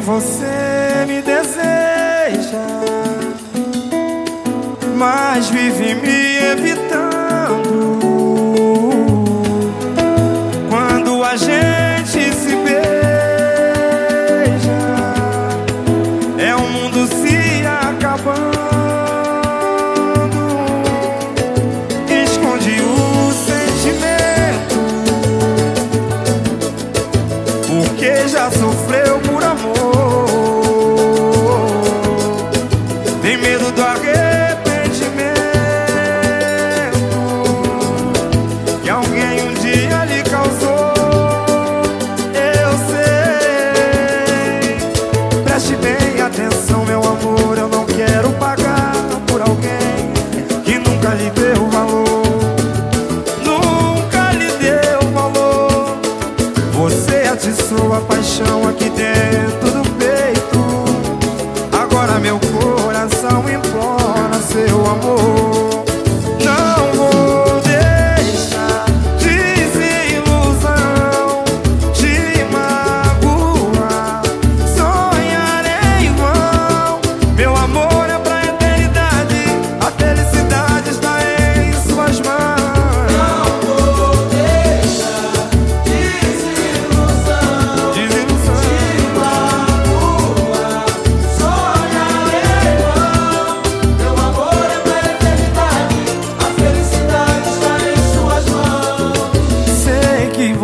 você me deseja, mas vive me evitando. Quando a gente se beija, é o um mundo se acabando. Esconde o sentimento, porque já sofreu.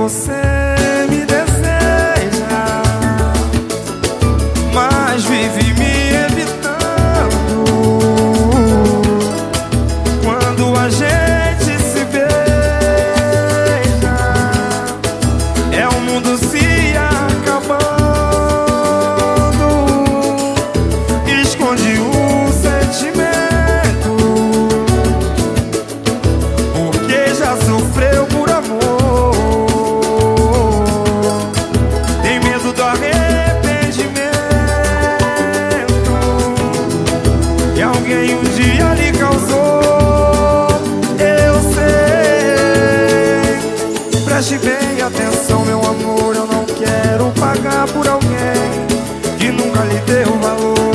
você. Preste bem atenção, meu amor, eu não quero pagar por alguém que nunca lhe deu valor.